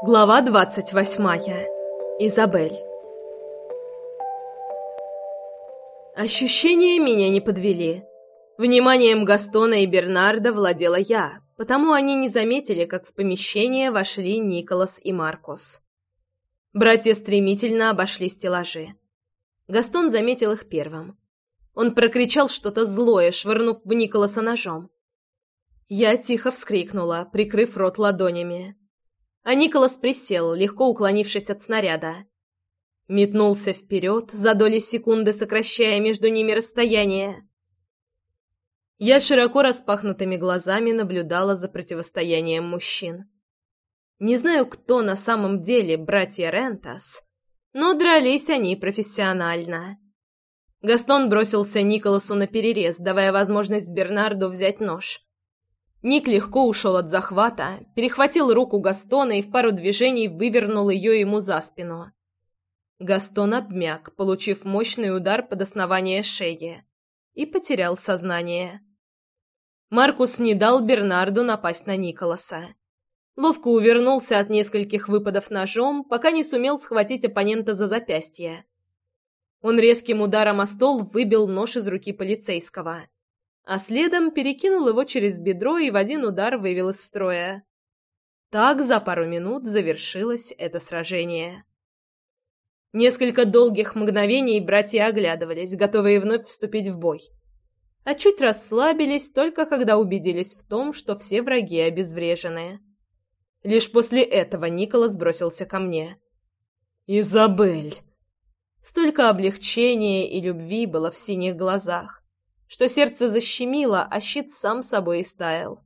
Глава двадцать восьмая. Изабель. Ощущения меня не подвели. Вниманием Гастона и Бернарда владела я, потому они не заметили, как в помещение вошли Николас и Маркус. Братья стремительно обошли стеллажи. Гастон заметил их первым. Он прокричал что-то злое, швырнув в Николаса ножом. Я тихо вскрикнула, прикрыв рот ладонями а Николас присел, легко уклонившись от снаряда. Метнулся вперед, за доли секунды сокращая между ними расстояние. Я широко распахнутыми глазами наблюдала за противостоянием мужчин. Не знаю, кто на самом деле братья Рентас, но дрались они профессионально. Гастон бросился Николасу на перерез, давая возможность Бернарду взять нож. Ник легко ушел от захвата, перехватил руку Гастона и в пару движений вывернул ее ему за спину. Гастон обмяк, получив мощный удар под основание шеи, и потерял сознание. Маркус не дал Бернарду напасть на Николаса. Ловко увернулся от нескольких выпадов ножом, пока не сумел схватить оппонента за запястье. Он резким ударом о стол выбил нож из руки полицейского – а следом перекинул его через бедро и в один удар вывел из строя. Так за пару минут завершилось это сражение. Несколько долгих мгновений братья оглядывались, готовые вновь вступить в бой. А чуть расслабились только когда убедились в том, что все враги обезврежены. Лишь после этого Николас бросился ко мне. «Изабель!» Столько облегчения и любви было в синих глазах что сердце защемило, а щит сам собой истаял.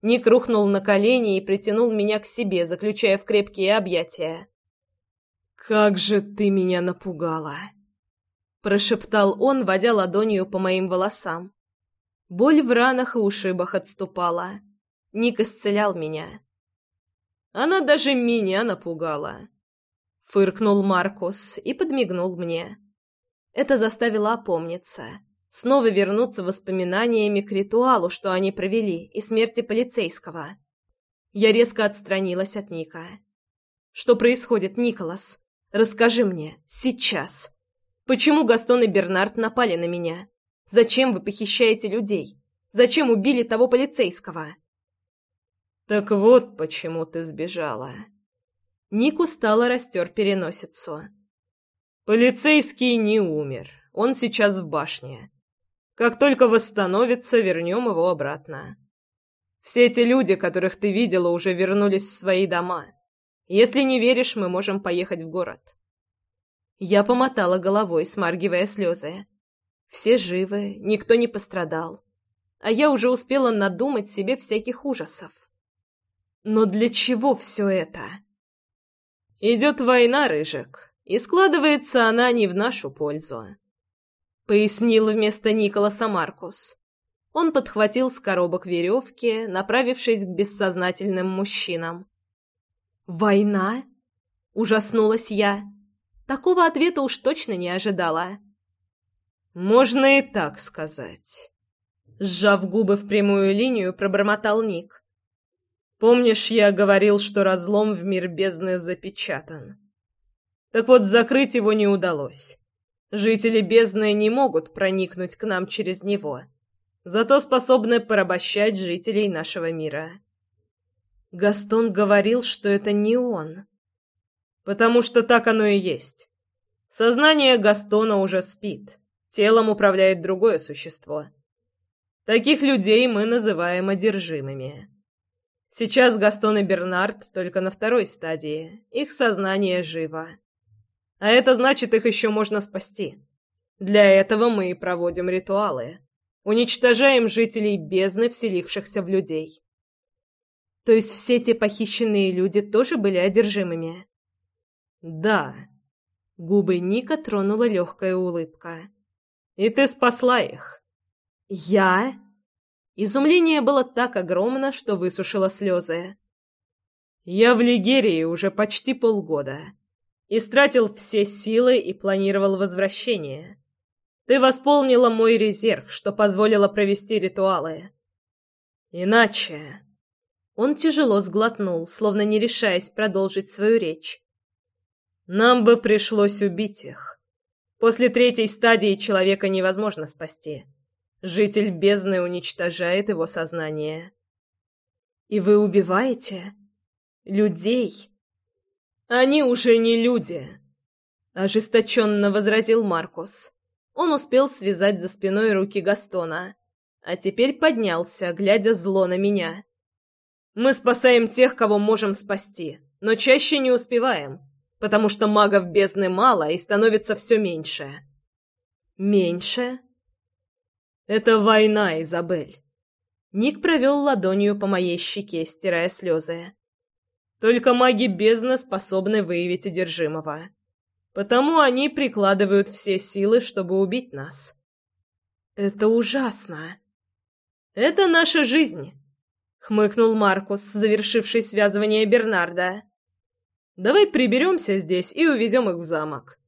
Ник рухнул на колени и притянул меня к себе, заключая в крепкие объятия. «Как же ты меня напугала!» Прошептал он, водя ладонью по моим волосам. Боль в ранах и ушибах отступала. Ник исцелял меня. Она даже меня напугала. Фыркнул Маркус и подмигнул мне. Это заставило опомниться снова вернуться воспоминаниями к ритуалу, что они провели, и смерти полицейского. Я резко отстранилась от Ника. «Что происходит, Николас? Расскажи мне, сейчас. Почему Гастон и Бернард напали на меня? Зачем вы похищаете людей? Зачем убили того полицейского?» «Так вот почему ты сбежала». Ник устало растер переносицу. «Полицейский не умер. Он сейчас в башне. Как только восстановится, вернем его обратно. Все эти люди, которых ты видела, уже вернулись в свои дома. Если не веришь, мы можем поехать в город». Я помотала головой, смаргивая слезы. Все живы, никто не пострадал. А я уже успела надумать себе всяких ужасов. Но для чего все это? Идет война, Рыжик, и складывается она не в нашу пользу пояснил вместо Николаса Маркус. Он подхватил с коробок веревки, направившись к бессознательным мужчинам. «Война?» – ужаснулась я. Такого ответа уж точно не ожидала. «Можно и так сказать». Сжав губы в прямую линию, пробормотал Ник. «Помнишь, я говорил, что разлом в мир бездны запечатан? Так вот, закрыть его не удалось. Жители бездны не могут проникнуть к нам через него, зато способны порабощать жителей нашего мира. Гастон говорил, что это не он. Потому что так оно и есть. Сознание Гастона уже спит, телом управляет другое существо. Таких людей мы называем одержимыми. Сейчас Гастон и Бернард только на второй стадии, их сознание живо. А это значит, их еще можно спасти. Для этого мы и проводим ритуалы. Уничтожаем жителей бездны, вселившихся в людей. То есть все те похищенные люди тоже были одержимыми? Да. Губы Ника тронула легкая улыбка. И ты спасла их. Я? Изумление было так огромно, что высушило слезы. Я в Лигерии уже почти полгода. Истратил все силы и планировал возвращение. Ты восполнила мой резерв, что позволило провести ритуалы. Иначе... Он тяжело сглотнул, словно не решаясь продолжить свою речь. «Нам бы пришлось убить их. После третьей стадии человека невозможно спасти. Житель бездны уничтожает его сознание». «И вы убиваете? Людей?» «Они уже не люди», — ожесточенно возразил Маркус. Он успел связать за спиной руки Гастона, а теперь поднялся, глядя зло на меня. Мы спасаем тех, кого можем спасти, но чаще не успеваем, потому что магов бездны мало и становится все меньше. Меньше? Это война, Изабель. Ник провел ладонью по моей щеке, стирая слезы. Только маги бездны способны выявить одержимого. Потому они прикладывают все силы, чтобы убить нас. Это ужасно. Это наша жизнь хмыкнул Маркус, завершивший связывание Бернарда. Давай приберемся здесь и увезем их в замок.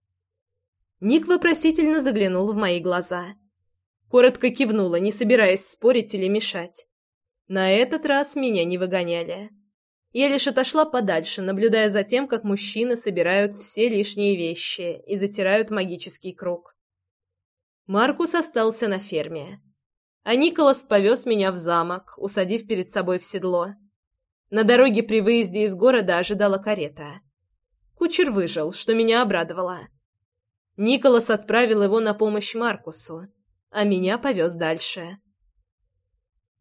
Ник вопросительно заглянул в мои глаза. Коротко кивнула, не собираясь спорить или мешать. На этот раз меня не выгоняли. Я лишь отошла подальше, наблюдая за тем, как мужчины собирают все лишние вещи и затирают магический круг. Маркус остался на ферме а Николас повез меня в замок, усадив перед собой в седло. На дороге при выезде из города ожидала карета. Кучер выжил, что меня обрадовало. Николас отправил его на помощь Маркусу, а меня повез дальше.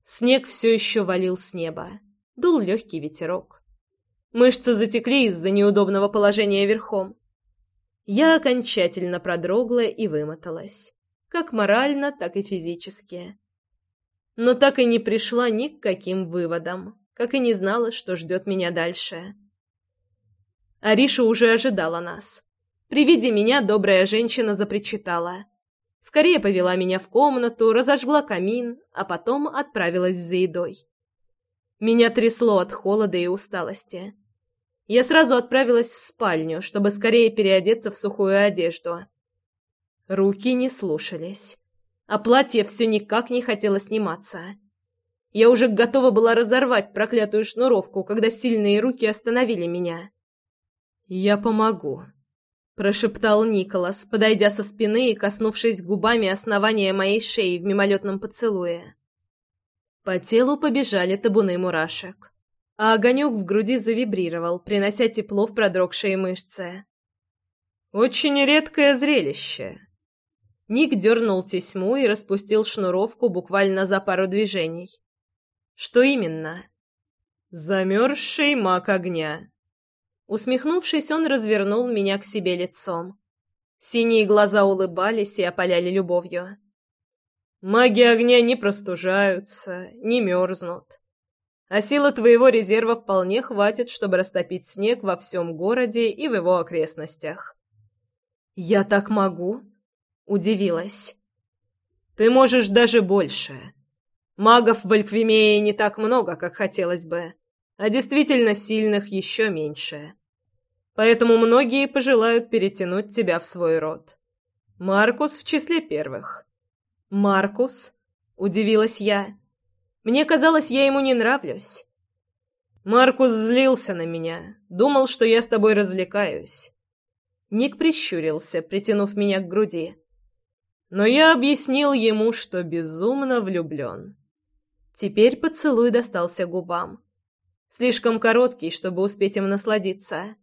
Снег все еще валил с неба, дул легкий ветерок. Мышцы затекли из-за неудобного положения верхом. Я окончательно продрогла и вымоталась, как морально, так и физически но так и не пришла ни к каким выводам, как и не знала, что ждет меня дальше. Ариша уже ожидала нас. При виде меня добрая женщина запричитала. Скорее повела меня в комнату, разожгла камин, а потом отправилась за едой. Меня трясло от холода и усталости. Я сразу отправилась в спальню, чтобы скорее переодеться в сухую одежду. Руки не слушались а платье все никак не хотело сниматься. Я уже готова была разорвать проклятую шнуровку, когда сильные руки остановили меня. «Я помогу», — прошептал Николас, подойдя со спины и коснувшись губами основания моей шеи в мимолетном поцелуе. По телу побежали табуны мурашек, а огонек в груди завибрировал, принося тепло в продрогшие мышцы. «Очень редкое зрелище», Ник дернул тесьму и распустил шнуровку буквально за пару движений. «Что именно?» «Замерзший маг огня». Усмехнувшись, он развернул меня к себе лицом. Синие глаза улыбались и опаляли любовью. «Маги огня не простужаются, не мерзнут. А силы твоего резерва вполне хватит, чтобы растопить снег во всем городе и в его окрестностях». «Я так могу?» Удивилась. «Ты можешь даже больше. Магов в Альквимее не так много, как хотелось бы, а действительно сильных еще меньше. Поэтому многие пожелают перетянуть тебя в свой род. Маркус в числе первых». «Маркус?» — удивилась я. «Мне казалось, я ему не нравлюсь». Маркус злился на меня, думал, что я с тобой развлекаюсь. Ник прищурился, притянув меня к груди но я объяснил ему, что безумно влюблен. Теперь поцелуй достался губам. Слишком короткий, чтобы успеть им насладиться.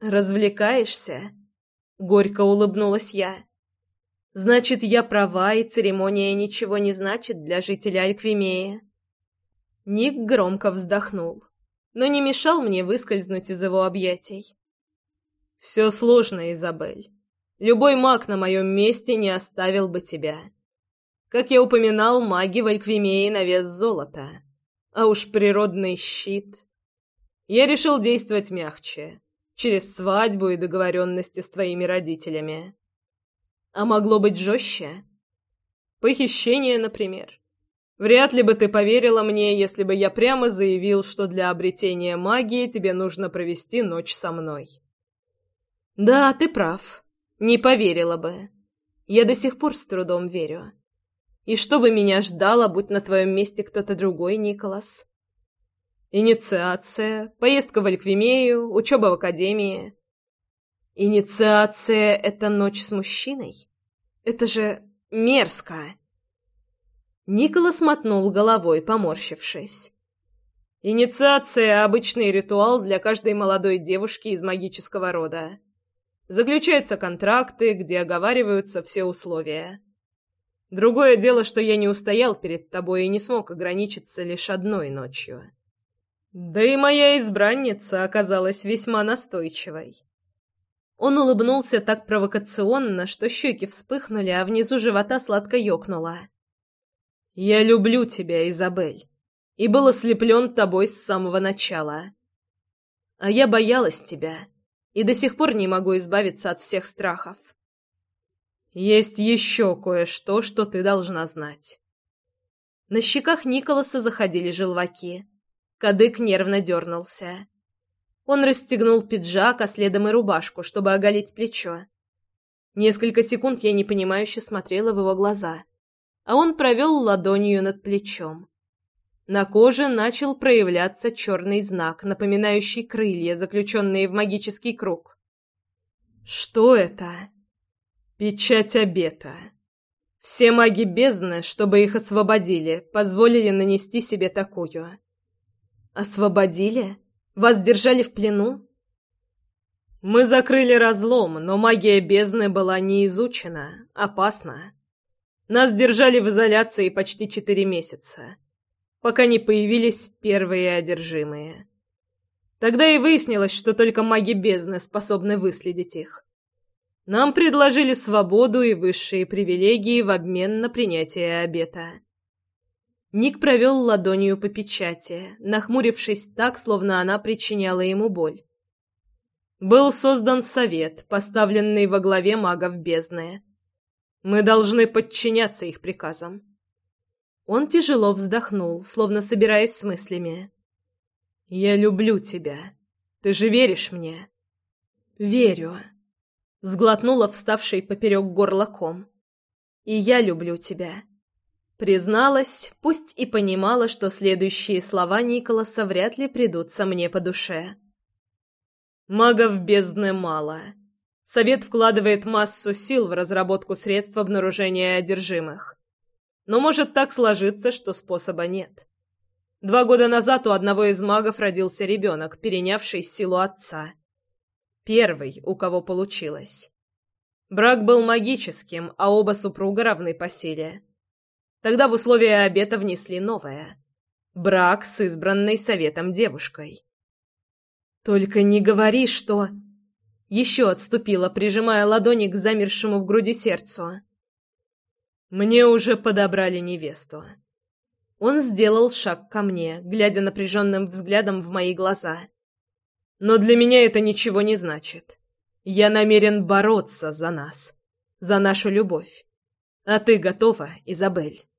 «Развлекаешься?» — горько улыбнулась я. «Значит, я права, и церемония ничего не значит для жителя Альквимеи». Ник громко вздохнул, но не мешал мне выскользнуть из его объятий. «Все сложно, Изабель. Любой маг на моем месте не оставил бы тебя. Как я упоминал, маги в Альквимее на вес золота. А уж природный щит. Я решил действовать мягче, через свадьбу и договоренности с твоими родителями. А могло быть жестче? Похищение, например. Вряд ли бы ты поверила мне, если бы я прямо заявил, что для обретения магии тебе нужно провести ночь со мной. Да, ты прав. Не поверила бы. Я до сих пор с трудом верю. И что бы меня ждало, будь на твоем месте кто-то другой, Николас? Инициация, поездка в Альквимею, учеба в академии. Инициация — это ночь с мужчиной? Это же мерзко. Николас мотнул головой, поморщившись. Инициация — обычный ритуал для каждой молодой девушки из магического рода. Заключаются контракты, где оговариваются все условия. Другое дело, что я не устоял перед тобой и не смог ограничиться лишь одной ночью. Да и моя избранница оказалась весьма настойчивой. Он улыбнулся так провокационно, что щеки вспыхнули, а внизу живота сладко ёкнуло. «Я люблю тебя, Изабель и был ослеплен тобой с самого начала. А я боялась тебя и до сих пор не могу избавиться от всех страхов. Есть еще кое-что, что ты должна знать. На щеках Николаса заходили желваки. Кадык нервно дернулся. Он расстегнул пиджак, а следом и рубашку, чтобы оголить плечо. Несколько секунд я непонимающе смотрела в его глаза, а он провел ладонью над плечом. На коже начал проявляться черный знак, напоминающий крылья, заключенные в магический круг. «Что это?» «Печать обета. Все маги бездны, чтобы их освободили, позволили нанести себе такую». «Освободили? Вас держали в плену?» «Мы закрыли разлом, но магия бездны была не изучена, опасна. Нас держали в изоляции почти четыре месяца» пока не появились первые одержимые. Тогда и выяснилось, что только маги бездны способны выследить их. Нам предложили свободу и высшие привилегии в обмен на принятие обета. Ник провел ладонью по печати, нахмурившись так, словно она причиняла ему боль. Был создан совет, поставленный во главе магов бездны. Мы должны подчиняться их приказам. Он тяжело вздохнул, словно собираясь с мыслями. «Я люблю тебя. Ты же веришь мне?» «Верю», — сглотнула вставший поперек горлаком. «И я люблю тебя». Призналась, пусть и понимала, что следующие слова Николаса вряд ли придутся мне по душе. «Магов бездны мало. Совет вкладывает массу сил в разработку средств обнаружения одержимых. Но может так сложиться, что способа нет. Два года назад у одного из магов родился ребенок, перенявший силу отца. Первый, у кого получилось. Брак был магическим, а оба супруга равны по силе. Тогда в условия обета внесли новое. Брак с избранной советом девушкой. «Только не говори, что...» Еще отступила, прижимая ладони к замершему в груди сердцу. Мне уже подобрали невесту. Он сделал шаг ко мне, глядя напряженным взглядом в мои глаза. Но для меня это ничего не значит. Я намерен бороться за нас, за нашу любовь. А ты готова, Изабель?